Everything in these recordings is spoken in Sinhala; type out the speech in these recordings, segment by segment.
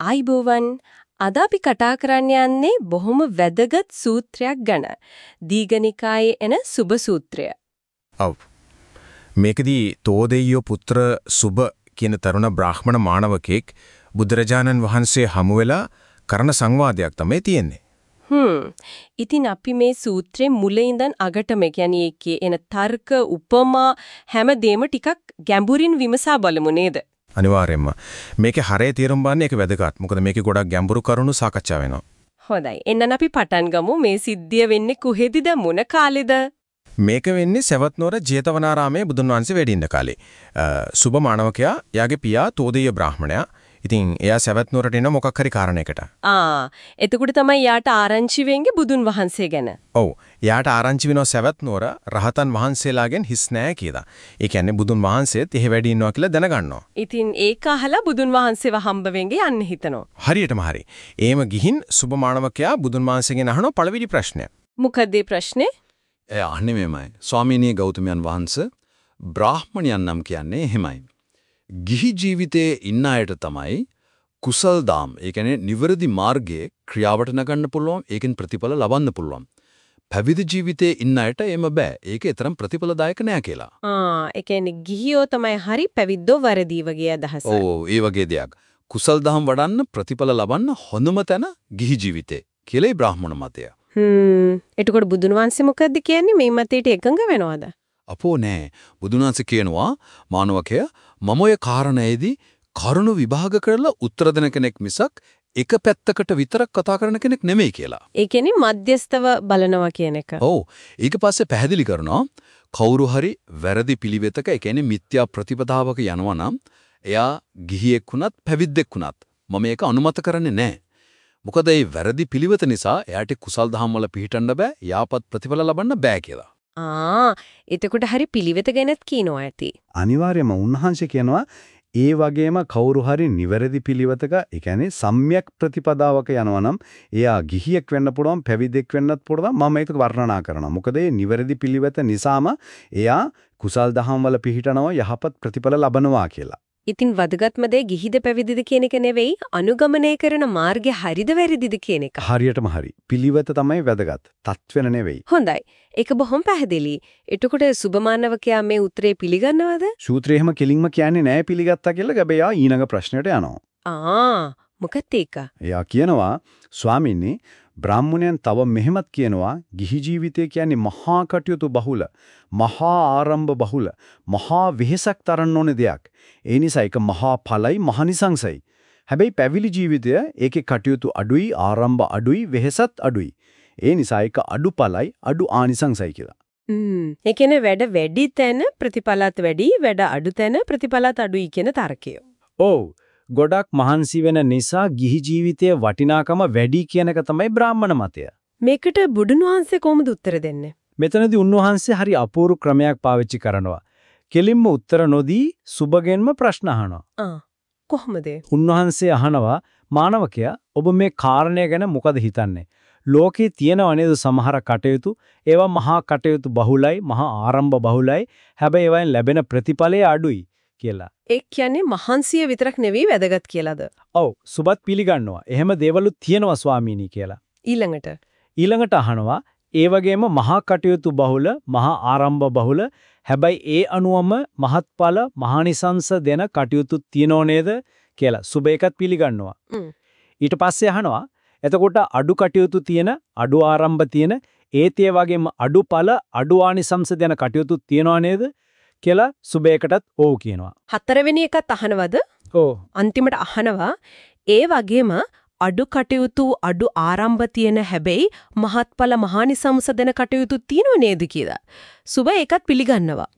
ආයිබෝවන් අද අපි කතා කරන්න යන්නේ බොහොම වැදගත් සූත්‍රයක් ගැන. දීඝනිකායේ එන සුබ සූත්‍රය. ඔව්. මේකදී තෝදෙය්‍යෝ පුත්‍ර සුබ කියන තරුණ බ්‍රාහ්මණ මානවකෙක් බුදුරජාණන් වහන්සේ හමු වෙලා කරන සංවාදයක් තමයි තියෙන්නේ. හ්ම්. ඉතින් අපි මේ සූත්‍රේ මුල ඉඳන් අගටම කියන්නේ ඒකේ එන තර්ක උපමා හැමදේම ටිකක් ගැඹුරින් විමසා බලමු නේද? අනිවාර්යයෙන්ම. මේකේ හරය තේරුම් ගන්න එක වැදගත්. මොකද මේකේ ගොඩක් ගැඹුරු කරුණු සාකච්ඡා වෙනවා. හොඳයි. එන්නන් අපි පටන් ගමු. මේ සිද්ධිය වෙන්නේ කොහෙදිද මොන කාලෙද? මේක වෙන්නේ සවැත් නුවර ජේතවනාරාමයේ බුදුන් වහන්සේ වැඩ ඉන්න කාලේ. සුබ මානවකයා යාගේ පියා තෝදෙය බ්‍රාහ්මණයා ඉතින් එයා සවැත් නුවරට එන මොකක් හරි කාරණයකට. ආ එතකොට තමයි යාට ආරංචි වෙන්නේ බුදුන් වහන්සේ ගැන. ඔව්. යාට ආරංචි වෙනවා සවැත් නුවර රහතන් වහන්සේලාගෙන් හිස් නෑ කියලා. ඒ කියන්නේ බුදුන් වහන්සේත් එහෙ වැඩි ඉන්නවා කියලා දැනගන්නවා. ඉතින් ඒක අහලා බුදුන් වහන්සේව හම්බ වෙන්නේ යන්න හිතනවා. හරියටම හරි. ඒම ගිහින් සුබ මානවකයා බුදුන් වහන්සේගෙන් අහන පළවෙනි ප්‍රශ්නය. මොකද ප්‍රශ්නේ? එය අහන්නේ මෙමය. ස්වාමීනී ගෞතමයන් වහන්සේ බ්‍රාහ්මණයන් නම් කියන්නේ එහෙමයි. ගිහි ජීවිතයේ ඉන්න අයට තමයි කුසල් දාම් ඒ කියන්නේ නිවැරදි මාර්ගයේ ක්‍රියාවට නගන්න පුළුවන් ඒකෙන් ප්‍රතිඵල ලබන්න පුළුවන්. පැවිදි ජීවිතයේ ඉන්න අයට එම බෑ. ඒක තරම් ප්‍රතිඵලදායක නෑ කියලා. ආ ඒ කියන්නේ ගිහියෝ තමයි හරි පැවිද්දෝ වරදී වගේ අදහස. ඔව් ඒ වගේ දෙයක්. කුසල් දහම් වඩන්න ප්‍රතිඵල ලබන්න හොඳම තැන ගිහි ජීවිතේ කියලායි බ්‍රාහ්මණ මතය. හ්ම් එතකොට බුදුන් වහන්සේ මොකද්ද කියන්නේ මේ මතයට එකඟ වෙනවද? අපෝ නෑ. බුදුන් වහන්සේ කියනවා මානවකය මම ඔය කාරණේදී කරුණු විභාග කරලා උත්තර දෙන කෙනෙක් මිසක් එක පැත්තකට විතරක් කතා කරන කෙනෙක් නෙමෙයි කියලා. ඒ කියන්නේ මධ්‍යස්තව බලනවා කියන එක. ඔව්. ඊට පස්සේ පැහැදිලි කරනවා කවුරු හරි වැරදි පිළිවෙතක ඒ කියන්නේ මිත්‍යා ප්‍රතිපදාවක යනවා නම් එයා ගිහියෙක් වුණත් පැවිද්දෙක් වුණත් මම මේක අනුමත කරන්නේ නැහැ. මොකද මේ වැරදි පිළිවෙත නිසා එයාට කුසල් දහම් වල පිහිටන්න බෑ, යාපත් ප්‍රතිඵල ලබන්න බෑ කියලා. ආ එතකොට හරි පිළිවෙත ගැනත් කියනවා ඇති. අනිවාර්යයෙන්ම උන්වහන්සේ කියනවා ඒ වගේම කවුරු හරි නිවැරදි පිළිවෙතක ඒ කියන්නේ සම්‍යක් ප්‍රතිපදාවක යනවා නම් එයා ගිහියෙක් වෙන්න පුළුවන් පැවිදෙක් වෙන්නත් පුළුවන් මම ඒක වර්ණනා කරනවා. මොකද මේ නිවැරදි පිළිවෙත නිසාම එයා කුසල් දහම් වල පිහිටනවා යහපත් ප්‍රතිඵල ලබනවා කියලා. ඉතින් වදගත්ම දේ ගිහිද පැවිදිද කියන එක නෙවෙයි අනුගමනය කරන මාර්ගය හරිද වැරදිද කියන එක. හරියටම හරි. පිළිවෙත තමයි වැදගත්. තත්වෙන නෙවෙයි. හොඳයි. ඒක බොහොම පැහැදිලි. එතකොට සුබමානවකයා මේ උත්තරේ පිළිගන්නවද? සූත්‍රය එහෙම කෙලින්ම කියන්නේ නෑ පිළිගත්තා කියලා ගැබෙයා ඊළඟ ප්‍රශ්නයට යනවා. ආ මොකක්ද ඒක? එයා කියනවා ස්වාමීනි බ්‍රාහ්මණයන් තව මෙහෙමත් කියනවා ගිහි ජීවිතය කියන්නේ මහා කටයුතු බහුල මහා ආරම්භ බහුල මහා වෙහෙසක් තරන්න ඕන දෙයක්. ඒ නිසා ඒක මහා ඵලයි මහනිසංසයි හැබැයි පැවිලි ජීවිතය ඒකේ කටයුතු අඩුයි ආරම්භ අඩුයි වෙහෙසත් අඩුයි. ඒ නිසා ඒක අඩු ඵලයි අඩු ආනිසංසයි කියලා. ඒ කියන්නේ වැඩ වැඩි තැන ප්‍රතිඵලත් වැඩි වැඩ අඩු තැන ප්‍රතිඵලත් අඩුයි කියන තර්කය. ඔව් ගොඩක් මහන්සි වෙන නිසා ගිහි ජීවිතයේ වටිනාකම වැඩි කියන එක තමයි බ්‍රාහ්මණ මතය. මේකට බුදුන් වහන්සේ කොහොමද උත්තර දෙන්නේ? මෙතනදී උන්වහන්සේ හරි අපූර්ව ක්‍රමයක් පාවිච්චි කරනවා. කෙලින්ම උත්තර නොදී සුබගෙන්ම ප්‍රශ්න අහනවා. කොහොමද? උන්වහන්සේ අහනවා මානවකයා ඔබ මේ කාරණය ගැන මොකද හිතන්නේ? ලෝකේ තියෙනව නේද සමහර කටයුතු ඒවා මහා කටයුතු බහුලයි මහා ආරම්භ බහුලයි හැබැයි ඒවායින් ලැබෙන ප්‍රතිඵලය අඩුයි කියලා. ඒ කියන්නේ මහන්සිය විතරක් නෙවෙයි වැදගත් කියලාද? ඔව් සුබත් පිළිගන්නවා. එහෙම දේවලුත් තියෙනවා ස්වාමීනි කියලා. ඊළඟට ඊළඟට අහනවා ඒ වගේම මහා කටයුතු බහුල මහා ආරම්භ බහුල හැබැයි ඒ අනුවම මහත්ඵල මහානිසංස දෙන කටයුතු තියෙනව නේද කියලා සුබේකත් පිළිගන්නවා. ඊට පස්සේ අහනවා එතකොට අඩු කටයුතු තියෙන අඩු ආරම්භ තියෙන ඒත් ඒ වගේම අඩු ඵල අඩු ආනිසංස දෙන කටයුතු තියෙනව නේද කියලා සුබේකටත් ඔව් කියනවා. හතරවෙනි එකත් අහනවද? ඔව්. අන්තිමට අහනවා ඒ වගේම අඩු කටයුතු අඩු ආරම්භ තියෙන හැබැයි මහත්ඵල මහානිසංස දෙන කටයුතු තියෙනව නේද කියලා. සුබ ඒකත් පිළිගන්නවා.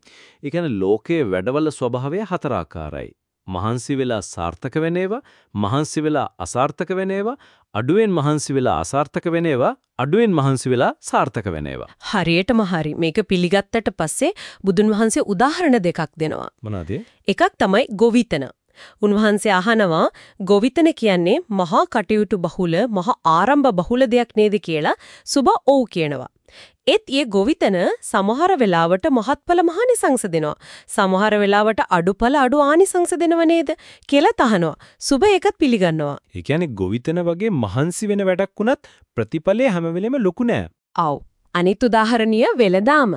ඒ කියන්නේ ලෝකයේ වැඩවල ස්වභාවය හතරාකාරයි. මහන්සි වෙලා සාර්ථක වෙන ඒවා, මහන්සි වෙලා අසාර්ථක වෙන ඒවා, අඩුවෙන් මහන්සි වෙලා අසාර්ථක වෙන ඒවා, අඩුවෙන් මහන්සි වෙලා සාර්ථක වෙන ඒවා. හරියටම හරි. මේක පිළිගත්තට පස්සේ බුදුන් වහන්සේ උදාහරණ දෙකක් දෙනවා. මොනවාද? එකක් තමයි ගොවිතන. උන්වහන්සේ අහනවා ගොවිතන කියන්නේ මහා කටයුතු බහුල මහා ආරම්භ බහුල දෙයක් නේද කියලා සුබ ඔව් කියනවා. ඒත් ඊ ගොවිතන සමහර වෙලාවට මහත්ඵල මහානිසංස දෙනවා. සමහර වෙලාවට අඩුඵල අඩු ආනිසංස දෙනව නේද කියලා තහනවා. සුබ ඒකත් පිළිගන්නවා. ඒ කියන්නේ ගොවිතැන වගේ මහන්සි වෙන වැඩක් වුණත් ප්‍රතිඵලය හැම වෙලෙම ලොකු නෑ. ඔව්. අනිත් උදාහරණීය වෙලදාම.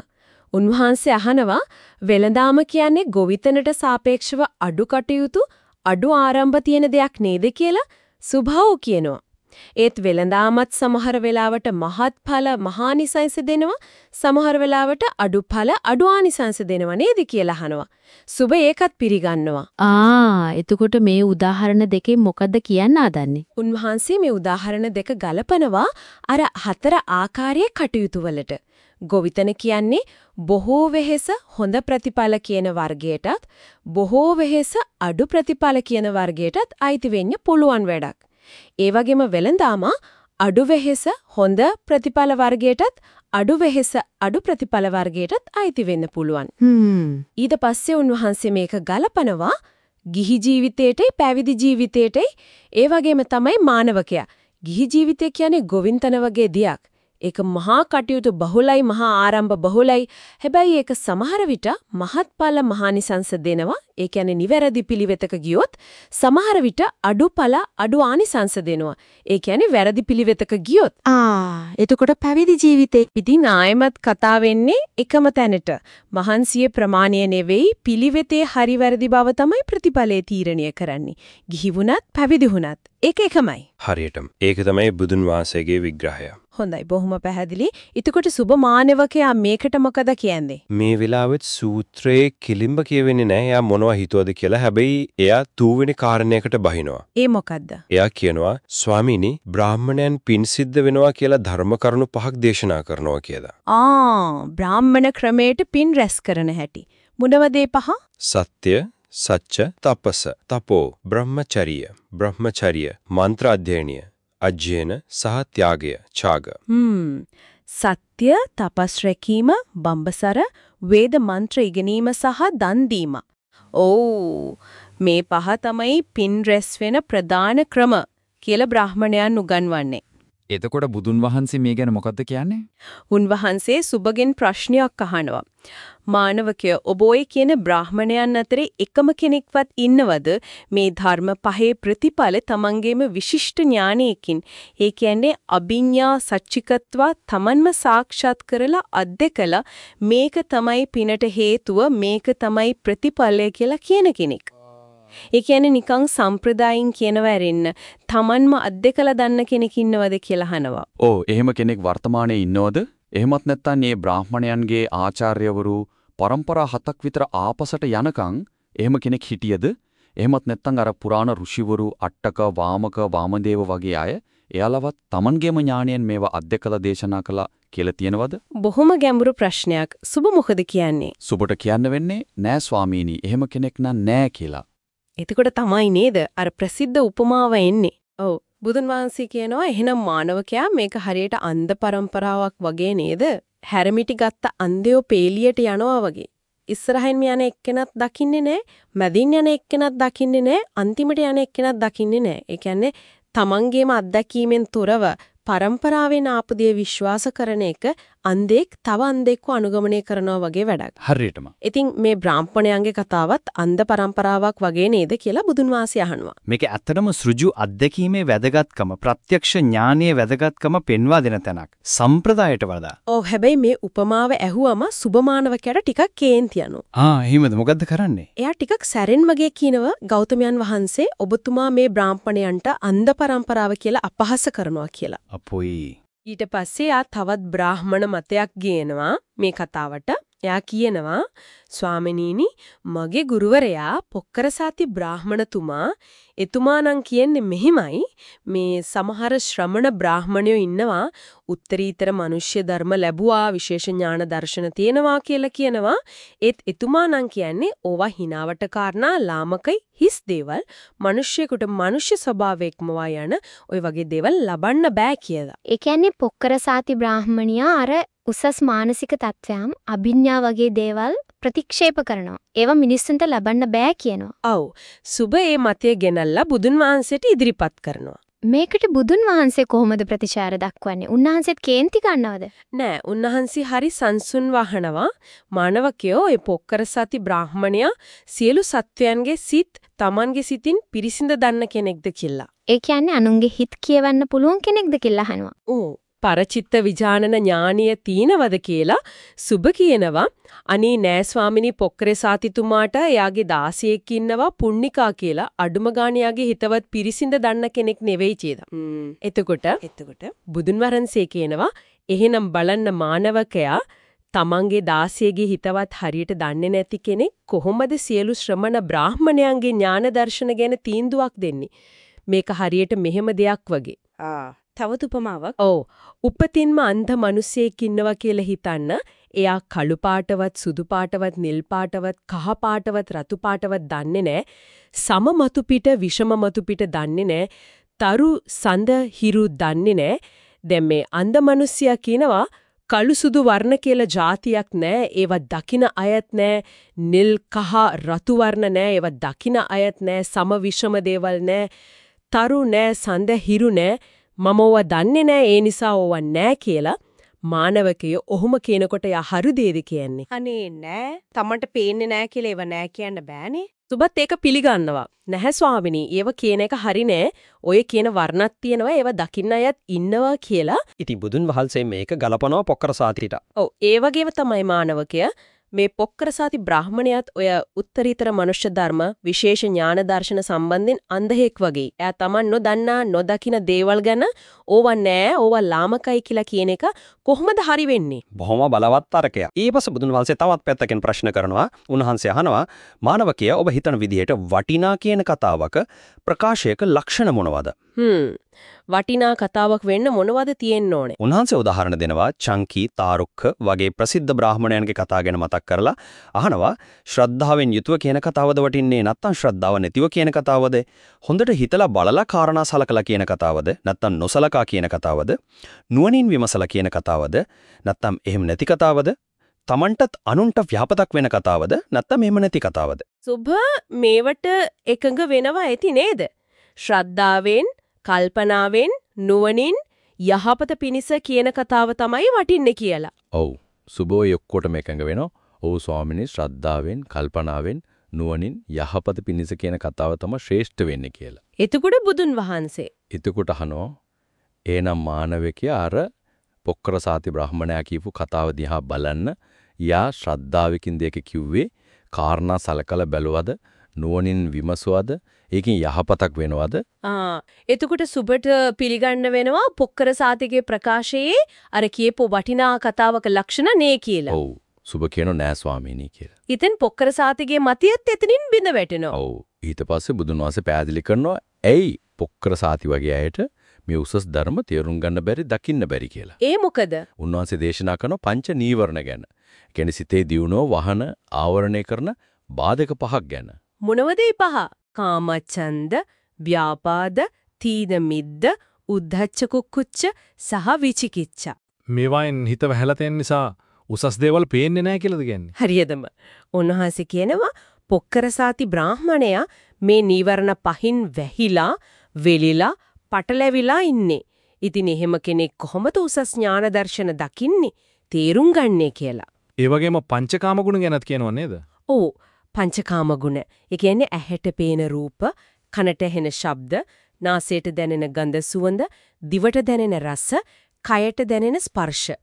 උන්වහන්සේ අහනවා වෙලදාම කියන්නේ ගොවිතැනට සාපේක්ෂව අඩු කටයුතු අඩු ආරම්භ තියෙන දෙයක් නේද කියලා සුභාව් කියනවා. ඒත් වෙලඳාමත් සමහර වෙලාවට මහත්ඵල මහානිසංස දෙනවා සමහර වෙලාවට අඩුඵල අඩු ආනිසංස දෙනවා නේද කියලා අහනවා. සුබ ඒකත් පිළිගන්නවා. ආ එතකොට මේ උදාහරණ දෙකෙන් මොකද්ද කියන්න හදන්නේ? උන්වහන්සේ මේ උදාහරණ දෙක ගලපනවා අර හතර ආකාරයේ කටයුතු වලට. ගොවිතන කියන්නේ බොහෝ වෙහෙස හොඳ ප්‍රතිඵල කියන වර්ගයටත් බොහෝ වෙහෙස අඩු ප්‍රතිඵල කියන වර්ගයටත් අයිති වෙන්න පුළුවන් වැඩක්. ඒ වගේම වෙලඳාම අඩු වෙහෙස හොඳ ප්‍රතිඵල වර්ගයටත් අඩු වෙහෙස අඩු ප්‍රතිඵල වර්ගයටත් අයිති වෙන්න පුළුවන්. ඊට පස්සේ උන්වහන්සේ මේක ගලපනවා ගිහි ජීවිතේටයි පැවිදි ජීවිතේටයි ඒ වගේම තමයි මානවකයා. ගිහි ජීවිතය කියන්නේ ගොවින්තන වගේ දෙයක්. ඒක මහා කටයුතු බහුලයි මහා ආරම්භ බහුලයි. හැබැයි ඒක සමහර විට මහත්ඵල මහානිසංස දෙනවා. ඒ කියන්නේ නිවැරදි පිළිවෙතක ගියොත් සමහර විට අඩුඵල අඩු ආනිසංස දෙනවා. ඒ කියන්නේ වැරදි පිළිවෙතක ගියොත් ආ එතකොට පැවිදි ජීවිතේ ඉතින් ආයමත් කතා වෙන්නේ එකම තැනට. මහන්සියේ ප්‍රමාණය නෙවෙයි පිළිවෙතේ හරි වැරදි බව තමයි ප්‍රතිඵලය තීරණය කරන්නේ. ගිහි වුණත් පැවිදි වුණත් ඒක එකමයි. හරියටම. ඒක තමයි බුදුන් වහන්සේගේ විග්‍රහය. හොඳයි බොහොම පැහැදිලි. එතකොට සුබ මානවකයා මේකට මොකද කියන්නේ? මේ වෙලාවෙත් සූත්‍රයේ කිලිම්බ කියවෙන්නේ නැහැ. එයා මොනවා හිතුවද කියලා. හැබැයි එයා තුන්වෙනි කාරණයකට බහිනවා. ඒ මොකද්ද? එයා කියනවා ස්වාමීනි බ්‍රාහ්මණයන් පින් සිද්ධ වෙනවා කියලා ධර්ම කරුණු පහක් දේශනා කරනවා කියලා. ආ බ්‍රාහ්මණ ක්‍රමයට පින් රැස් කරන හැටි. මොනවද පහ? සත්‍ය සච්ච තපස තපෝ බ්‍රහ්මචර්ය බ්‍රහ්මචර්ය මන්ත්‍ර අධ්‍යයනය අජ්ජේන සහ ත්‍යාගය ඡාග හ්ම් සත්‍ය තපස් රැකීම බඹසර වේද මන්ත්‍ර ඉගෙනීම සහ දන් දීම. ඕ මේ පහ තමයි පින් රැස් වෙන ප්‍රධාන ක්‍රම කියලා බ්‍රාහමණයන් උගන්වන්නේ. එතකොට බුදුන් වහන්සේ මේ ගැන මොකද්ද කියන්නේ? උන්වහන්සේ සුබගෙන් ප්‍රශ්නයක් අහනවා. මානවකය ඔබ ඔය කියන බ්‍රාහමණයන් අතරේ එකම කෙනෙක්වත් ඉන්නවද මේ ධර්ම පහේ ප්‍රතිඵල තමන්ගේම විශිෂ්ට ඥානයකින් ඒ කියන්නේ අභිඤ්ඤා සච්චිකත්වා තමන්ම සාක්ෂාත් කරලා අද්දකලා මේක තමයි පිනට හේතුව මේක තමයි ප්‍රතිඵලය කියලා කියන කෙනෙක්. ඒ කියන්නේ නිකං සම්ප්‍රදායින් කියනව ඇරෙන්න තමන්ම අද්දකලා දන්න කෙනෙක් ඉන්නවද කියලා අහනවා. ඕ එහෙම කෙනෙක් වර්තමානයේ ඉන්නවද? එහෙමත් නැත්නම් මේ බ්‍රාහ්මණයන්ගේ ආචාර්යවරු પરම්පරා හතක් විතර ආපසට යනකම් එහෙම කෙනෙක් හිටියද? එහෙමත් නැත්නම් අර පුරාණ ඍෂිවරු අට්ටක වාමක වාමදේව වගේ අය එයාලවත් Tamanගේම ඥාණයෙන් මේවා අධ්‍යකලා දේශනා කළා කියලා තියෙනවද? බොහොම ගැඹුරු ප්‍රශ්නයක්. සුබ මොකද කියන්නේ? සුබට කියන්න වෙන්නේ නෑ ස්වාමීනි එහෙම කෙනෙක් නෑ කියලා. එතකොට තමයි නේද අර ප්‍රසිද්ධ උපමාව එන්නේ. ඔව් බුදුන් වහන්සේ කියනවා එහෙනම් මානවකයා මේක හරියට අන්ධ પરම්පරාවක් වගේ නේද? හැරමිටි ගත්ත අන්ධයෝ පේලියට යනවා වගේ. ඉස්සරහින් යන එක්කෙනත් දකින්නේ නැහැ, මැදින් යන එක්කෙනත් දකින්නේ නැහැ, අන්තිමට යන එක්කෙනත් දකින්නේ නැහැ. ඒ කියන්නේ තමන්ගේම අත්දැකීමෙන් තොරව પરම්පරාවෙන් ආපු දේ විශ්වාස කරන එක අන්දෙක් තව අන්දෙක්ව අනුගමනය කරනවා වගේ වැඩක්. හරියටම. ඉතින් මේ බ්‍රාහ්මණයන්ගේ කතාවත් අන්ද પરම්පරාවක් වගේ නේද කියලා බුදුන් වහන්සේ අහනවා. මේක ඇත්තටම සෘජු අත්දැකීමේ වැදගත්කම, ප්‍රත්‍යක්ෂ ඥානීය වැදගත්කම පෙන්වා දෙන තැනක්. සම්ප්‍රදායට වඩා. ඔව් හැබැයි මේ උපමාව ඇහුවම සුබමානවකයට ටිකක් කේන්ති යනවා. ආ එහෙමද මොකද්ද කරන්නේ? එයා ටිකක් සැරෙන් වගේ කියනව ගෞතමයන් වහන්සේ ඔබතුමා මේ බ්‍රාහ්මණයන්ට අන්ද પરම්පරාව කියලා අපහාස කරනවා කියලා. අපොයි. ඊට පස්සේ ආ තවත් බ්‍රාහ්මණ මතයක් ගේනවා මේ කතාවට. එයා කියනවා ස්වාමිනීනි මගේ ගුරුවරයා පොක්කරසාති බ්‍රාහ්මණතුමා. එතුමා නම් කියන්නේ මෙහිමයි. මේ සමහර ශ්‍රමණ බ්‍රාහ්මණයෝ ඉන්නවා. උත්තරීතර මිනිස්්‍ය ධර්ම ලැබුවා විශේෂ ඥාන දර්ශන තියෙනවා කියලා කියනවා. ඒත් එතුමා නම් කියන්නේ ඕවා හිනාවට කාරණා ලාමකයි හිස් දේවල්. මිනිස්සෙකුට මිනිස්්‍ය ස්වභාවයක්මවා යන ওই වගේ දේවල් ලබන්න බෑ කියලා. ඒ කියන්නේ පොක්කරසාති බ්‍රාහ්මණියා අර උසස් මානසික තත්වයන් අභිඥා වගේ දේවල් ප්‍රතික්ෂේප කරනවා. ඒවා මිනිස්සුන්ට ලබන්න බෑ කියනවා. ඔව්. සුබ ඒ මතය ගෙනල්ලා බුදුන් වහන්සේට ඉදිරිපත් කරනවා. මේකට බුදුන් වහන්සේ කොහොමද ප්‍රතිචාර දක්වන්නේ? උන්වහන්සේත් කේන්ති ගන්නවද? නෑ උන්වහන්සේ හරි සංසුන් වහනවා මානවකයෝ ඒ පොක්කර සති බ්‍රාහමණයා සියලු සත්වයන්ගේ සිත් Tamanගේ සිතින් පිරිසිඳ දන්න කෙනෙක්ද කියලා. ඒ කියන්නේ අනුන්ගේ හිත කියවන්න පුළුවන් කෙනෙක්ද කියලා අහනවා. ඕ පරචිත්ත විජානන ඥානිය තීනවද කියලා සුබ කියනවා. අනේ නෑ ස්වාමිනී පොක්කරේ සාතිතුමාට එයාගේ දාසියෙක් ඉන්නවා පුන්නිකා කියලා අඩුම ගාණියාගේ හිතවත් පිරිසිඳ දන්න කෙනෙක් නෙවෙයි චේදා. එතකොට එතකොට? බුදුන් වහන්සේ කියනවා එහෙනම් බලන්න මානවකයා තමන්ගේ දාසියගේ හිතවත් හරියට දන්නේ නැති කෙනෙක් කොහොමද සියලු ශ්‍රමණ බ්‍රාහමණයන්ගේ ඥාන දර්ශන ගැන තීන්දුවක් දෙන්නේ? මේක හරියට මෙහෙම දෙයක් වගේ. ආ තවත් උපමාවක්. ඔව්. උපතින්ම අන්ධ මිනිසෙක් ඉන්නවා කියලා හිතන්න. එයා කළු පාටවත් සුදු පාටවත් නිල් පාටවත් කහ පාටවත් රතු පාටවත් දන්නේ නැහැ සම මතු පිට විෂම මතු පිට දන්නේ නැහැ තරු සඳ හිරු දන්නේ නැහැ දැන් මේ අන්ධ මිනිසයා කියනවා කළු සුදු වර්ණ කියලා જાතියක් නැහැ ඒවා දකින අයත් නැහැ නිල් කහ රතු වර්ණ නැහැ ඒවා දකින අයත් නැහැ සම විෂම දේවල් නැහැ තරු නැහැ සඳ හිරු නැහැ මම ඕවා දන්නේ නැහැ ඒ නිසා ඕවා නැහැ කියලා මානවකය ඔහුම කියනකොට යා හරි දේද කියන්නේ. අනේ නෑ තමන්ට පේන්නේ නෑ කියලා ඒව නෑ කියන්න බෑනේ සුබත් ඒක පිළිගන්නවා. නැහැ ස්වාමිනී. ඒව කියන එක හරි නෑ. ඔය කියන වර්ණත් තියෙනවා ඒව දකින්න අයත් ඉන්නවා කියලා. ඉතින් බුදුන් වහන්සේ මේක ගලපනවා පොක්කර සාතිරිට. ඔව් ඒ වගේම තමයි මානවකය මේ පොක්කරසාති බ්‍රාහමණයාත් ඔය උත්තරීතර මනුෂ්‍ය ධර්ම විශේෂ ඥාන දර්ශන සම්බන්ධෙන් අන්ධෙක් වගේ. එයා Taman නොදන්නා නොදකින දේවල් ගැන ඕවා නෑ ඕවා ලාමකයි කියලා කියන එක කොහොමද හරි වෙන්නේ? බොහොම බලවත් තරකයක්. ඊපස්ස බුදුන් වහන්සේ තවත් පැත්තකින් ප්‍රශ්න කරනවා. උන්වහන්සේ අහනවා මානවකය ඔබ හිතන විදිහට වටිනා කියන කතාවක ප්‍රකාශයක ලක්ෂණ මොනවද? හ්ම්. වටිනා කතාවක් වෙන්න මොනවද තියෙන්න ඕනේ? උන්වහන්සේ උදාහරණ දෙනවා චංකී තාරුක්ඛ වගේ ප්‍රසිද්ධ බ්‍රාහමණයන්ගේ කතා ගැන මතක් කරලා අහනවා ශ්‍රද්ධාවෙන් යුතුව කියන කතාවද වටින්නේ? නැත්නම් ශ්‍රද්ධාව නැතිව කියන කතාවද? හොඳට හිතලා බලලා කාරණා සලකලා කියන කතාවද? නැත්නම් නොසලකා කියන කතාවද? නුවණින් විමසලා කියන කතාවද? නැත්නම් එහෙම නැති කතාවද? තමන්ටත් අනුන්ට ව්‍යාපතක් වෙන කතාවද? නැත්නම් එහෙම නැති කතාවද? සුභ මේවට එකඟ වෙනවා ඇති නේද? ශ්‍රද්ධාවෙන්, කල්පනාවෙන්, නුවණින් යහපත පිණිස කියන කතාව තමයි වටින්නේ කියලා. ඔව්. සුබෝය ඔක්කොටම එකඟ වෙනවා. ඔව් ස්වාමිනේ ශ්‍රද්ධාවෙන්, කල්පනාවෙන්, නුවණින් යහපත පිණිස කියන කතාව තමයි ශ්‍රේෂ්ඨ වෙන්නේ කියලා. එතකොට බුදුන් වහන්සේ එතකොට අහනවා එහෙනම් මානවකයා අර පොක්කර සාති බ්‍රාහමණයා කියපු කතාව දිහා බලන්න යා ශ්‍රද්ධාවකින් දෙයක කිව්වේ කාරණා සලකලා බැලුවද නුවණින් විමසුවද ඒකෙන් යහපතක් වෙනවද ආ එතකොට සුබට පිළිගන්න වෙනවා පොක්කර සාතිගේ ප්‍රකාශයේ අර කියපු වටිනා කතාවක ලක්ෂණ නේ කියලා. ඔව් සුබ කියනෝ නෑ ස්වාමීනි කියලා. ඉතින් පොක්කර සාතිගේ මතියත් එතනින් බිඳ වැටෙනවා. ඔව් ඊට පස්සේ බුදුන් වහන්සේ පැහැදිලි කරනවා ඇයි පොක්කර සාති වගේ අයට මේ උසස් ධර්ම තේරුම් ගන්න බැරි දකින්න බැරි කියලා. ඒ මොකද? උන්වහන්සේ දේශනා කරන පංච නීවරණ ගැන. කියන්නේ සිතේ දියුණුව වහන ආවරණය කරන බාධක පහක් ගැන. මොනවද පහ? කාමච්ඡන්ද, ව්‍යාපාද, තීන මිද්ද, උද්ධච්ච කුක්කුච්ච සහ විචිකිච්ඡා. මේවායින් හිත වැහැලා තියෙන නිසා උසස් දේවල් පේන්නේ නැහැ කියලාද කියන්නේ? හරියදම. උන්වහන්සේ කියනවා පොක්කරසාති බ්‍රාහමණයා මේ නීවරණ පහින් වැහිලා, වෙලිලා, පටලැවිලා ඉන්නේ. ඉතින් එහෙම කෙනෙක් කොහොමද උසස් ඥාන දර්ශන දකින්නේ? තේරුම් ගන්නේ කියලා. ඒ වගේම පංචකාම ගුණ ගැනත් කියනව නේද? ඔව් පංචකාම ගුණ. ඒ කියන්නේ ඇහැට පේන රූප, කනට ඇහෙන ශබ්ද, නාසයට දැනෙන ගඳ සුවඳ, දිවට දැනෙන රස, කයට දැනෙන ස්පර්ශ.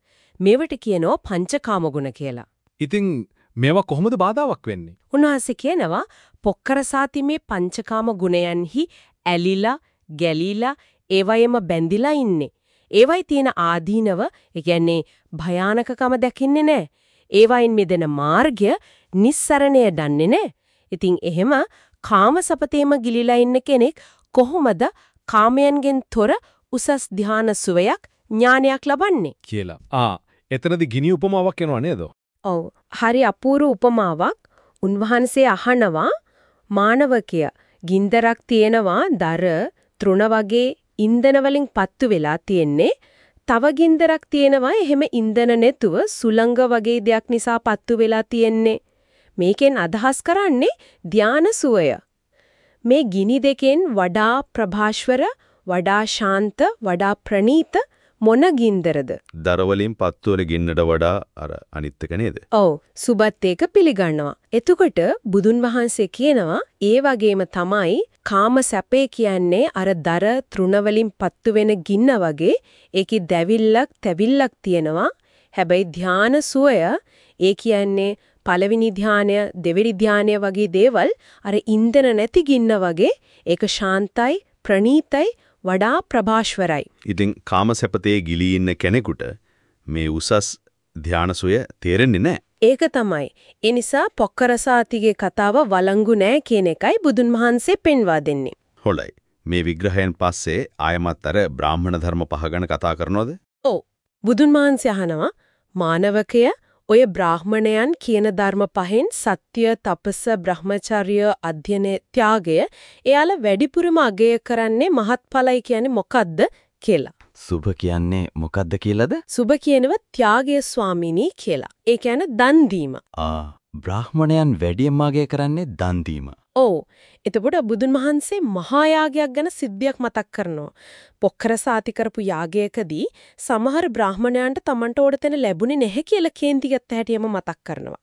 මේවට කියනවා පංචකාම ගුණ කියලා. ඉතින් මේවා කොහොමද බාධාවක් වෙන්නේ? උන්වහන්සේ කියනවා පොක්කරසාති මේ පංචකාම ගුණයන්හි ඇලිලා, ගැලීලා, ඒවයෙම බැඳිලා ඉන්නේ. ඒවයි තියෙන ආදීනව, ඒ කියන්නේ භයානකකම දකින්නේ නැහැ. ඒවයින් මිදෙන මාර්ගය නිස්සරණය දන්නේ නැහැ. ඉතින් එහෙම කාමසපතේම ගිලිලා ඉන්න කෙනෙක් කොහොමද කාමයන්ගෙන් තොර උසස් ධාන සුවයක් ඥානයක් ලබන්නේ කියලා. ආ එතනදි ගිනි උපමාවක් එනවා නේද? ඔව්. හරි අපූර්ව උපමාවක්. උන්වහන්සේ අහනවා මානවකය ගින්දරක් තියෙනවා දර තෘණ වගේ ඉන්ධන වලින් පත්තු වෙලා තියෙන්නේ. තව ගින්දරක් තියෙනවා එහෙම ඉන්ධන නැතුව සුළංග වගේ දෙයක් නිසා පත්තු වෙලා තියෙන්නේ. මේකෙන් අදහස් කරන්නේ ධාන සුවය. මේ ගිනි දෙකෙන් වඩා ප්‍රභාෂ්වර වඩා ශාන්ත වඩා ප්‍රණීත මොන ගින්දරද? දරවලින් පත්තුවල ගින්නට වඩා අර අනිත් එක නේද? ඔව් සුබත් ඒක පිළිගන්නවා. එතකොට බුදුන් වහන්සේ කියනවා ඒ වගේම තමයි කාම සැපේ කියන්නේ අර දර තෘණ වලින් පත්තු වෙන ගින්න වගේ ඒකේ දැවිල්ලක් තැවිල්ලක් තියෙනවා. හැබැයි ධාන සුවය ඒ කියන්නේ පළවෙනි ධානය දෙවෙනි ධානය වගේ දේවල් අර ඉන්දන නැති ගින්න වගේ ඒක ශාන්තයි ප්‍රණීතයි වඩා ප්‍රභාෂ්වරයි. ඉතින් කාමසැපතේ ගිලී ඉන්න කෙනෙකුට මේ උසස් ධානසුය තේරෙන්නේ නැහැ. ඒක තමයි. ඒ නිසා පොක්කරසාතිගේ කතාව වළංගු නෑ කියන එකයි බුදුන් වහන්සේ පෙන්වා දෙන්නේ. හොඳයි. මේ විග්‍රහයෙන් පස්සේ ආයමත් අර බ්‍රාහ්මණ ධර්ම පහ ගැන කතා කරනවද? ඔව්. බුදුන් වහන්සේ අහනවා මානවකය ඔය බ්‍රාහ්මණයන් කියන ධර්ම පහෙන් සත්‍ය, තපස, බ්‍රහ්මචර්ය, අධ්‍යයන, ත්‍යාගය එයාලා වැඩිපුරම අගය කරන්නේ මහත්ඵලයි කියන්නේ මොකද්ද කියලා. සුභ කියන්නේ මොකද්ද කියලාද? සුභ කියනව ත්‍යාගය ස්වාමිනී කියලා. ඒ කියන්නේ දන් දීම. ආ බ්‍රාහ්මණයන් වැඩියෙන් අගය කරන්නේ දන් දීම. ඔව්. එතකොට බුදුන් වහන්සේ මහා යාගයක් ගැන සිද්ධියක් මතක් කරනවා. පොක්කර සාති කරපු යාගයකදී සමහර බ්‍රාහ්මණයන්ට Tamanට ඕඩ තැන ලැබුණේ නැහැ කියලා කේන්ති ගත්ත හැටිම මතක් කරනවා.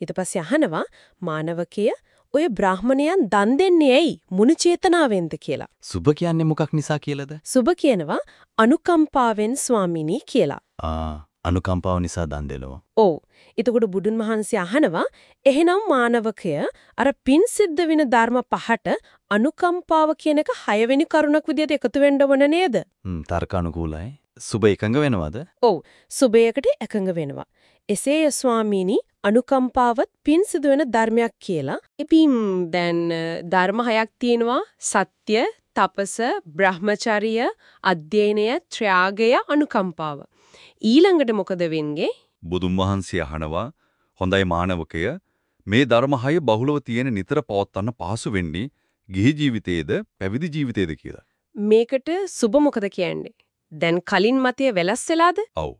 ඊට පස්සේ අහනවා මානවකය ඔය බ්‍රාහ්මණයන් දන් දෙන්නේ ඇයි? මුනු චේතනාවෙන්ද කියලා. සුභ කියන්නේ මොකක් නිසා කියලාද? සුභ කියනවා අනුකම්පාවෙන් ස්වාමිනී කියලා. ආ අනුකම්පාව නිසා දන් දෙනවා. ඔව්. එතකොට බුදුන් වහන්සේ අහනවා එහෙනම් මානවකය අර පින් සිද්ධ වෙන ධර්ම පහට අනුකම්පාව කියන එක හයවෙනි කරුණක් විදිහට එකතු වෙන්න ඕන නේද? හ්ම් තර්කානුකූලයි. සුභ එකඟ වෙනවද? ඔව්. සුභයකට එකඟ වෙනවා. එසේය ස්වාමීනි අනුකම්පාවත් පින් සිදු වෙන ධර්මයක් කියලා. ඉතින් දැන් ධර්ම හයක් තියෙනවා සත්‍ය, තපස, බ්‍රහ්මචර්ය, අධ්‍යයනය, ත්‍යාගය, අනුකම්පාව. ඊළඟට මොකද වෙන්නේ? බුදුන් වහන්සේ අහනවා හොඳයි මානවකය මේ ධර්මහය බහුලව තියෙන නිතර පවත්වන්න පහසු වෙන්නේ ගිහි ජීවිතයේද පැවිදි ජීවිතයේද කියලා. මේකට සුබ මොකද කියන්නේ? දැන් කලින් මතය වෙලස් වෙලාද? ඔව්.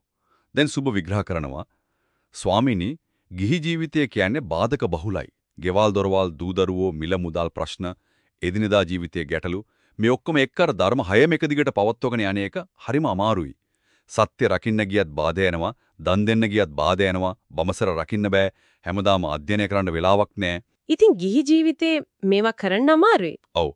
දැන් සුබ විග්‍රහ කරනවා. ස්වාමිනී ගිහි ජීවිතය කියන්නේ බාධක බහුලයි. ගෙවල් දොරවල් දූ දරුවෝ මිල මුදල් ප්‍රශ්න එදිනෙදා ජීවිතයේ ගැටලු මේ ඔක්කොම එක්කර ධර්ම හයම එක දිගට පවත්වගෙන යන එක හරිම අමාරුයි. සත්‍ය රකින්න ගියත් බාධා යනවා, දන් දෙන්න ගියත් බාධා යනවා, බමසර රකින්න බෑ, හැමදාම අධ්‍යයනය කරන්න වෙලාවක් නැහැ. ඉතින් ගිහි ජීවිතේ මේවා කරන්න අමාරුයි. ඔව්.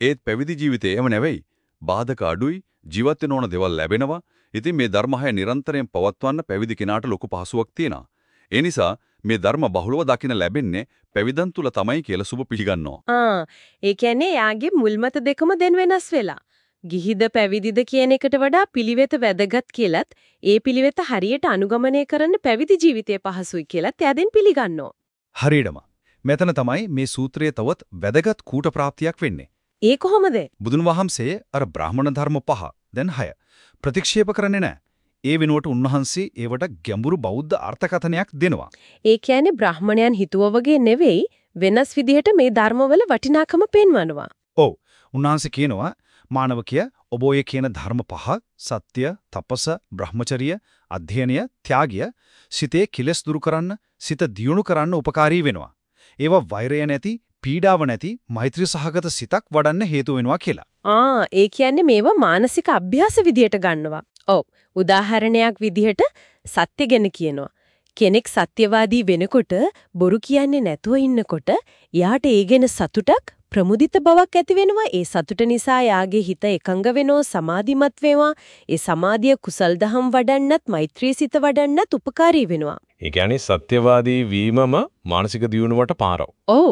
ඒත් පැවිදි ජීවිතේ එහෙම නෙවෙයි. බාධක අඩුයි, ජීවත් වෙන ඕන දේවල් ලැබෙනවා. ඉතින් මේ ධර්මහය නිරන්තරයෙන් පවත්වන්න පැවිදි කෙනාට ලොකු පහසුවක් තියෙනවා. ඒ නිසා මේ ධර්ම බහුලව දකින්න ලැබෙන්නේ පැවිදන් තුල තමයි කියලා සුබ පිළිගන්නවා. ආ ඒ කියන්නේ යාගේ මුල්මත දෙකම දැන් වෙනස් වෙලා. ගිහිද පැවිදිද කියන එකට වඩා පිළිවෙත වැදගත් කියලත් ඒ පිළිවෙත හරියට අනුගමනය කරන්න පැවිදි ජීවිතය පහසුයි කියලත් එයාදෙන් පිළිගන්නවා. හරියටම. මෙතන තමයි මේ සූත්‍රයේ තවත් වැදගත් කූට ප්‍රාප්තියක් වෙන්නේ. ඒ කොහොමද? බුදුන් වහන්සේ අර බ්‍රාහ්මණ ධර්ම පහ දැන් 6 ප්‍රතික්ෂේප කරන්නේ නැහැ. ඒ වෙනුවට උන්වහන්සේ ඒවට ගැඹුරු බෞද්ධ අර්ථකථනයක් දෙනවා. ඒ කියන්නේ බ්‍රාහ්මණයන් හිතුවා වගේ නෙවෙයි වෙනස් විදිහට මේ ධර්මවල වටිනාකම පෙන්වනවා. ඔව්. උන්වහන්සේ කියනවා මානවකය ඔබ ඔය කියන ධර්ම පහ සත්‍ය, තපස, බ්‍රහ්මචර්ය, අධ්‍යයනය, ත්‍යාගය සිතේ කිලස් දුරු කරන්න, සිත දියුණු කරන්න උපකාරී වෙනවා. ඒවා වෛරය නැති, පීඩාව නැති, මෛත්‍රී සහගත සිතක් වඩන්න හේතු වෙනවා කියලා. ආ ඒ කියන්නේ මේවා මානසික අභ්‍යාස විදියට ගන්නවා. ඔව්. උදාහරණයක් විදිහට සත්‍ය ගැන කියනවා. කෙනෙක් සත්‍යවාදී වෙනකොට බොරු කියන්නේ නැතුව ඉන්නකොට යාට ඒ ගැන සතුටක් ප්‍රමුදිත බවක් ඇති වෙනවා. ඒ සතුට නිසා යාගේ හිත එකඟ වෙනෝ සමාධිමත් වෙනවා. ඒ සමාධිය කුසල් දහම් වඩන්නත් මෛත්‍රී සිත වඩන්නත් උපකාරී වෙනවා. ඒ කියන්නේ සත්‍යවාදී වීමම මානසික දියුණුවට පාරව. ඔව්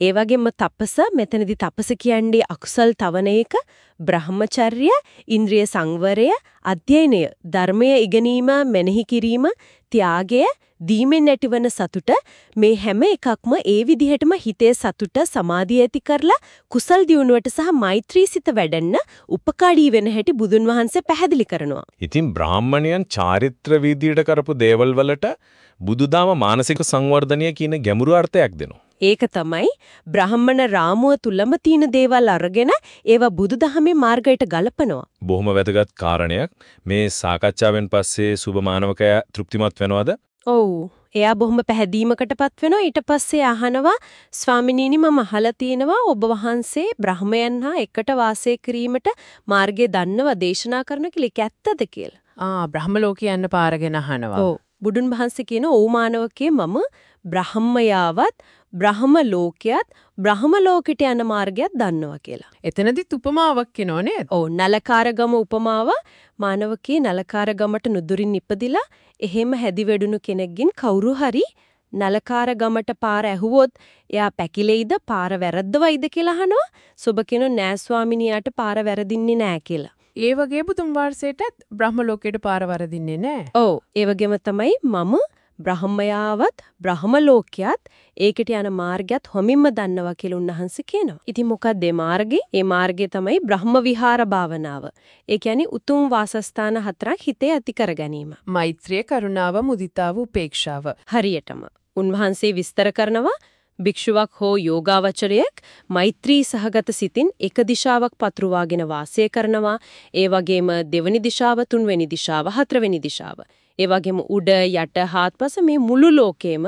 ඒ වගේම තපස මෙතනදී තපස කියන්නේ අකුසල් තවන එක බ්‍රහ්මචර්ය ඉන්ද්‍රිය සංවරය අධ්‍යයනය ධර්මය ඉගෙනීම මෙනෙහි කිරීම ත්‍යාගය දීමෙන් ඇතිවන සතුට මේ හැම එකක්ම ඒ විදිහටම හිතේ සතුට සමාධිය ඇති කරලා කුසල් දියුණුවට සහ මෛත්‍රී සිත වැඩෙන්න උපකාරී වෙන හැටි බුදුන් වහන්සේ පැහැදිලි කරනවා. ඉතින් බ්‍රාහ්මණයන් චාරිත්‍ර වීදියට කරපු දේවල් වලට බුදුදාම මානසික සංවර්ධනය කියන ගැඹුරු අර්ථයක් දෙනවා. ඒක තමයි බ්‍රාහ්මණ රාමුව තුලම තියෙන දේවල් අරගෙන ඒවා බුදුදහමේ මාර්ගයට ගලපනවා. බොහොම වැදගත් කාරණයක්. මේ සාකච්ඡාවෙන් පස්සේ සුබ මානවකයා තෘප්තිමත් වෙනවද? ඔව් එයා බොහොම පැහැදීමකටපත් වෙනවා. ඊට පස්සේ අහනවා ස්වාමිනීනි මම අහලා තියෙනවා ඔබ වහන්සේ බ්‍රහ්මයන් හා එකට වාසය කිරීමට මාර්ගය දන්නව දේශනා කරන කියලා ඒක ඇත්තද කියලා. ආ බ්‍රහ්ම ලෝකේ යන්න පාර ගැන අහනවා. ඔව්. බුදුන් වහන්සේ කියන "ඔව් මානවකේ මම බ්‍රහ්මයාවත් බ්‍රහ්ම ලෝකයත් බ්‍රහ්ම ලෝකෙට යන මාර්ගයත් දන්නවා කියලා. එතනදිත් උපමාවක් කියනෝ නේද? ඔව් නලකාරගම උපමාව මානවකේ නලකාරගමට නුදුරින් ඉපදිලා එහෙම හැදි වැඩුණු කෙනෙක්ගෙන් කවුරු හරි නලකාරගමට පාර ඇහුවොත් එයා පැකිලෙයිද පාර වැරද්දවයිද කියලා අහනවා. සුබ කියනෝ නෑ ස්වාමිනියාට පාර වැරදින්නේ නෑ කියලා. ඒ වගේ බුදුන් වහන්සේටත් බ්‍රහ්ම ලෝකයට පාර වරදින්නේ නැහැ. ඔව් ඒ වගේම තමයි මම බ්‍රහ්මයාවත් බ්‍රහ්ම ලෝකයත් ඒකට යන මාර්ගයත් හොමින්ම දන්නවා කියලා උන්වහන්සේ කියනවා. ඉතින් මොකක්ද මේ මාර්ගේ? මේ මාර්ගය තමයි බ්‍රහ්ම විහාර භාවනාව. ඒ කියන්නේ උතුම් වාසස්ථාන හතරක් හිතේ ඇති කර ගැනීම. මෛත්‍රිය, කරුණාව, මුදිතාව, උපේක්ෂාව. හරියටම. උන්වහන්සේ විස්තර කරනවා භික්ෂුවක් හෝ යෝගාවචරයෙක් මෛත්‍රී සහගත සිතින් එක දිශාවක් පතුරවාගෙන වාසය කරනවා ඒ වගේම දෙවනි දිශාව තුන්වෙනි දිශාව හතරවෙනි දිශාව ඒ වගේම උඩ යට හාත්පස මේ මුළු ලෝකෙම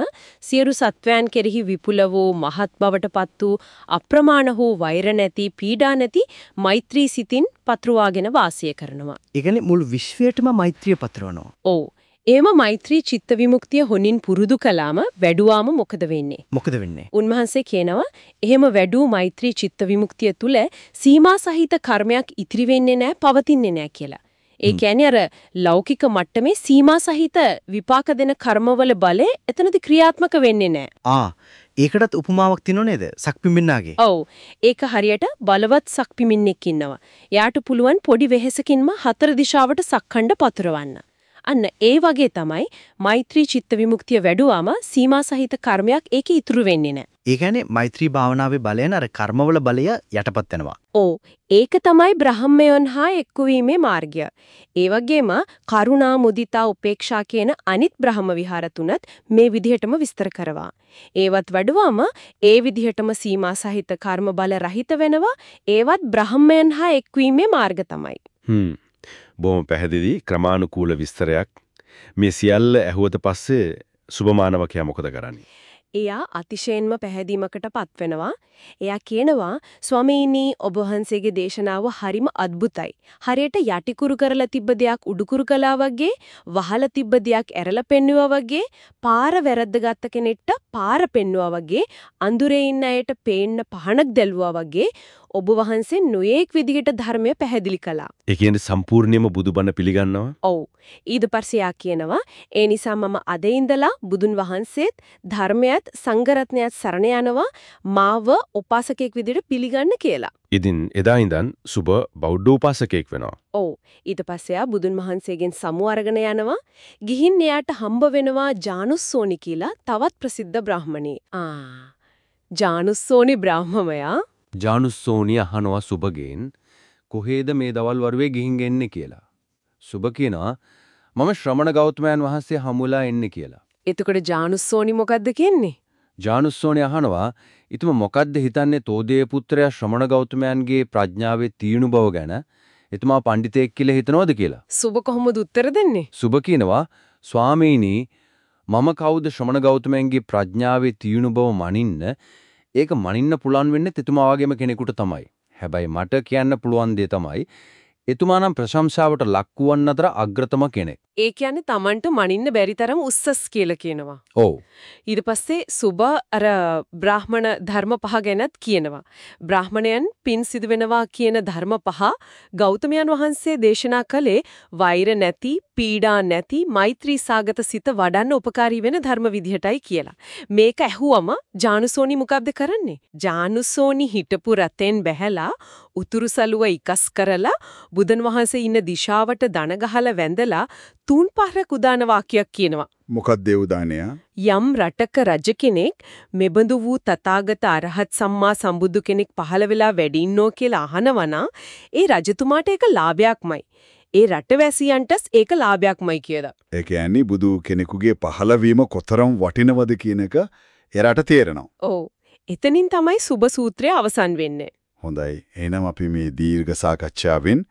සියලු සත්වයන් කෙරෙහි විපුල වූ මහත් බවටපත් වූ අප්‍රමාණ වූ වෛර නැති පීඩා නැති මෛත්‍රී සිතින් පතුරවාගෙන වාසය කරනවා. ඒ කියන්නේ මුළු විශ්වයටම මෛත්‍රිය පතුරවනවා. ඔව්. එහෙම මෛත්‍රී චිත්ත විමුක්තිය හොනින් පුරුදු කළාම වැඩුවාම මොකද වෙන්නේ? මොකද වෙන්නේ? උන්වහන්සේ කියනවා එහෙම වැඩූ මෛත්‍රී චිත්ත විමුක්තිය තුල සීමා සහිත කර්මයක් ඉතිරි වෙන්නේ නැහැ, පවතින්නේ නැහැ කියලා. ඒ කියන්නේ අර ලෞකික මට්ටමේ සීමා සහිත විපාක දෙන කර්මවල බලය එතනදි ක්‍රියාත්මක වෙන්නේ නැහැ. ආ ඒකටත් උපමාවක් තියෙනව නේද? සක්පිමින්නාගේ. ඔව්. ඒක හරියට බලවත් සක්පිමින්නෙක් ඉන්නවා. එයාට පුළුවන් පොඩි වෙහෙසකින්ම හතර දිශාවට සක්ඛණ්ඩ පතුරවන්න. අන්න ඒ වගේ තමයි මෛත්‍රී චිත්ත විමුක්තිය වැඩුවාම සීමා සහිත කර්මයක් ඒකේ ඉතුරු වෙන්නේ නැහැ. ඒ කියන්නේ මෛත්‍රී භාවනාවේ බලයෙන් අර කර්මවල බලය යටපත් වෙනවා. ඔව්. ඒක තමයි බ්‍රහ්මයන් හා එක්වීමේ මාර්ගය. ඒ වගේම කරුණා මුදිතා උපේක්ෂා කියන අනිත් බ්‍රහ්ම විහාර තුනත් මේ විදිහටම විස්තර කරවා. ඒවත් වැඩුවාම ඒ විදිහටම සීමා සහිත කර්ම බල රහිත වෙනවා. ඒවත් බ්‍රහ්මයන් හා එක්වීමේ මාර්ග තමයි. හ්ම්. බොහොම පැහැදිලි ක්‍රමානුකූල විස්තරයක්. මේ සියල්ල ඇහුවත පස්සේ සුබමානවකයා මොකද කරන්නේ? එයා අතිශයින්ම පැහැදීමකටපත් වෙනවා. එයා කියනවා ස්වාමීනි ඔබ වහන්සේගේ දේශනාව හරිම අద్భుතයි. හරියට යටිකුරු කරලා තිබ්බ දෙයක් උඩුකුරු කළා වගේ, වහලා තිබ්බ දෙයක් ඇරලා පෙන්නුවා වගේ, පාර වැරද්දගත්ත කෙනෙක්ට පාර පෙන්නුවා වගේ, අඳුරේ ඉන්න අයට පේන්න පහනක් දැල්ුවා වගේ ඔබ වහන්සේ නොයේක් විදිහට ධර්මය පැහැදිලි කළා. ඒ කියන්නේ සම්පූර්ණයෙන්ම බුදුබණ පිළිගන්නවා? ඔව්. ඊට පස්සේ යා කියනවා ඒ නිසා මම අද ඉඳලා බුදුන් වහන්සේත් ධර්මයත් සංඝරත්නයත් සරණ යනවා මාව උපාසකෙක් විදිහට පිළිගන්න කියලා. ඉතින් එදා ඉඳන් සුබ බෞද්ධ උපාසකයෙක් වෙනවා. ඔව්. ඊට පස්සේ ආ බුදුන් වහන්සේගෙන් සමු අරගෙන යනවා. ගිහින් එයාට හම්බ වෙනවා ජානුස්සෝනි කියලා තවත් ප්‍රසිද්ධ බ්‍රාහමණේ. ආ. ජානුස්සෝනි බ්‍රාහ්මමයා ජානුස්සෝනි අහනවා සුබගෙන් කොහේද මේ දවල් වරුවේ ගිහින් එන්නේ කියලා. සුබ කියනවා මම ශ්‍රමණ ගෞතමයන් වහන්සේ හමුලා එන්නේ කියලා. එතකොට ජානුස්සෝනි මොකද්ද කියන්නේ? ජානුස්සෝනි අහනවා "ඊතුම මොකද්ද හිතන්නේ තෝදේ පුත්‍රයා ශ්‍රමණ ගෞතමයන්ගේ ප්‍රඥාවේ තීණු බව ගැන? එතුමා පඬිතෙක් කියලා හිතනවද කියලා?" සුබ කොහොමද උත්තර දෙන්නේ? සුබ කියනවා "ස්වාමීනි මම කවුද ශ්‍රමණ ගෞතමයන්ගේ ප්‍රඥාවේ තීණු බව මනින්න ඒක මනින්න පුළුවන් වෙන්නේ එතුමා වගේම කෙනෙකුට තමයි. හැබැයි මට කියන්න පුළුවන් දේ තමයි එතුමා නම් ප්‍රශංසාවට ලක්වන්න අතර අග්‍රතම කෙනෙක්. ඒ කියන්නේ Tamanට මනින්න බැරි තරම් උස්සස් කියලා කියනවා. ඔව්. ඊට පස්සේ සුබ අර බ්‍රාහමණ ධර්ම පහ ගැනත් කියනවා. බ්‍රාහමණයන් පින් සිදු වෙනවා කියන ධර්ම පහ ගෞතමයන් වහන්සේ දේශනා කළේ වෛර නැති, පීඩා නැති, මෛත්‍රී සාගත සිත වඩන්න උපකාරී වෙන ධර්ම විදිහටයි කියලා. මේක ඇහුවම ජානුසෝනි මොකක්ද කරන්නේ? ජානුසෝනි හිටපු රතෙන් බැහැලා උතුරු සළුව ඉකස් කරලා බුදන් වහන්සේ ඉන්න දිශාවට දන ගහලා වැඳලා තුන් පාරක් උදාන වාක්‍යයක් කියනවා. මොකක්ද ඒ උදානය? යම් රටක රජ කෙනෙක් මෙබඳු වූ තථාගත අරහත් සම්මා සම්බුදු කෙනෙක් පහළ වෙලා වැඩ ඉන්නෝ කියලා අහනවනා ඒ රජතුමාට ඒක ලාභයක්මයි. ඒ රටවැසියන්ටස් ඒක ලාභයක්මයි කියලා. ඒ කියන්නේ බුදු කෙනෙකුගේ පහළවීම කොතරම් වටිනවද කියන එක එරට තේරෙනවා. ඔව්. එතනින් තමයි සුබ සූත්‍රය අවසන් වෙන්නේ. හොඳයි. එහෙනම් අපි මේ දීර්ඝ සාකච්ඡාවෙන්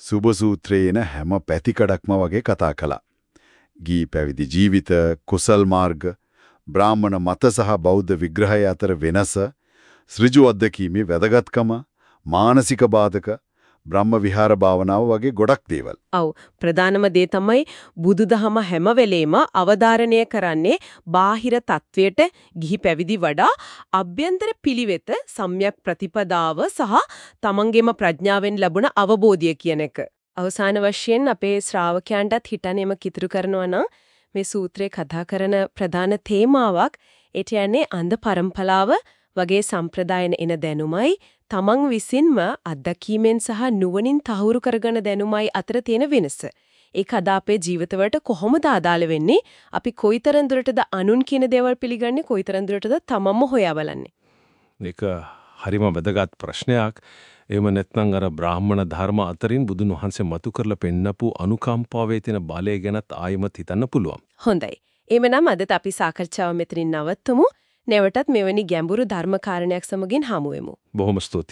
සුබ සූත්‍රයේන හැම පැතිකඩක්ම වගේ කතා කළා. ගී පැවිදි ජීවිත, කුසල් මාර්ග, බ්‍රාහ්මණ මත සහ බෞද්ධ විග්‍රහය අතර වෙනස, ඍජු අත්දැකීමේ වැදගත්කම, මානසික බාධක, බ්‍රහ්ම විහාර භාවනාව වගේ ගොඩක් දේවල්. ඔව් ප්‍රධානම දේ තමයි බුදුදහම හැම වෙලේම අවධාරණය කරන්නේ බාහිර තත්වයට ගිහි පැවිදි වඩා අභ්‍යන්තර පිළිවෙත සම්‍යක් ප්‍රතිපදාව සහ තමන්ගේම ප්‍රඥාවෙන් ලැබුණ අවබෝධය කියන එක. අවසාන වශයෙන් අපේ ශ්‍රාවකයන්ටත් හිතන්නේම කිතුරු කරනවා නම් මේ සූත්‍රයේ කතා කරන ප්‍රධාන තේමාවක් ඒ කියන්නේ අන්ධ පරම්පලාව වගේ සම්ප්‍රදායන එන දැනුමයි තමන් විසින්ම අත්දැකීමෙන් සහ නුවණින් තහවුරු කරගෙන දැනුමයි අතර තියෙන වෙනස. ඒක අද අපේ ජීවිතවලට කොහොමද අදාළ වෙන්නේ? අපි කොයිතරම් දුරටද අනුන් කියන දේවල් පිළිගන්නේ කොයිතරම් දුරටද තමන්ම හොයා බලන්නේ? ඒක හරිම වැදගත් ප්‍රශ්නයක්. එහෙම නැත්නම් අර බ්‍රාහ්මණ ධර්ම අතරින් බුදුන් වහන්සේ මතු කරලා පෙන්නපු අනුකම්පාවේ තියෙන බලය ගැනත් ආයෙමත් හිතන්න පුළුවන්. හොඳයි. එhmenan අදත් අපි සාකච්ඡාව මෙතනින් නවත්තමු. නැවතත් මෙවැනි ගැඹුරු ධර්ම කාරණයක් සමගින් හමු වෙමු. බොහොම ස්තුතියි.